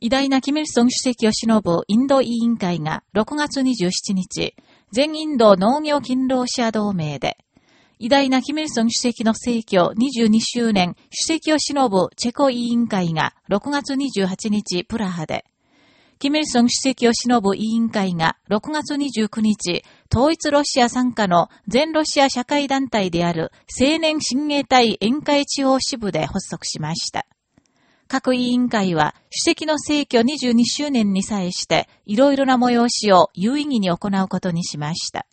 偉大なキミルソン主席を忍ぶインド委員会が6月27日、全インド農業勤労者同盟で、偉大なキミルソン主席の逝去22周年主席を忍ぶチェコ委員会が6月28日プラハで、キミルソン主席を忍ぶ委員会が6月29日、統一ロシア参加の全ロシア社会団体である青年親衛隊宴会地方支部で発足しました。各委員会は主席の逝去22周年に際していろいろな催しを有意義に行うことにしました。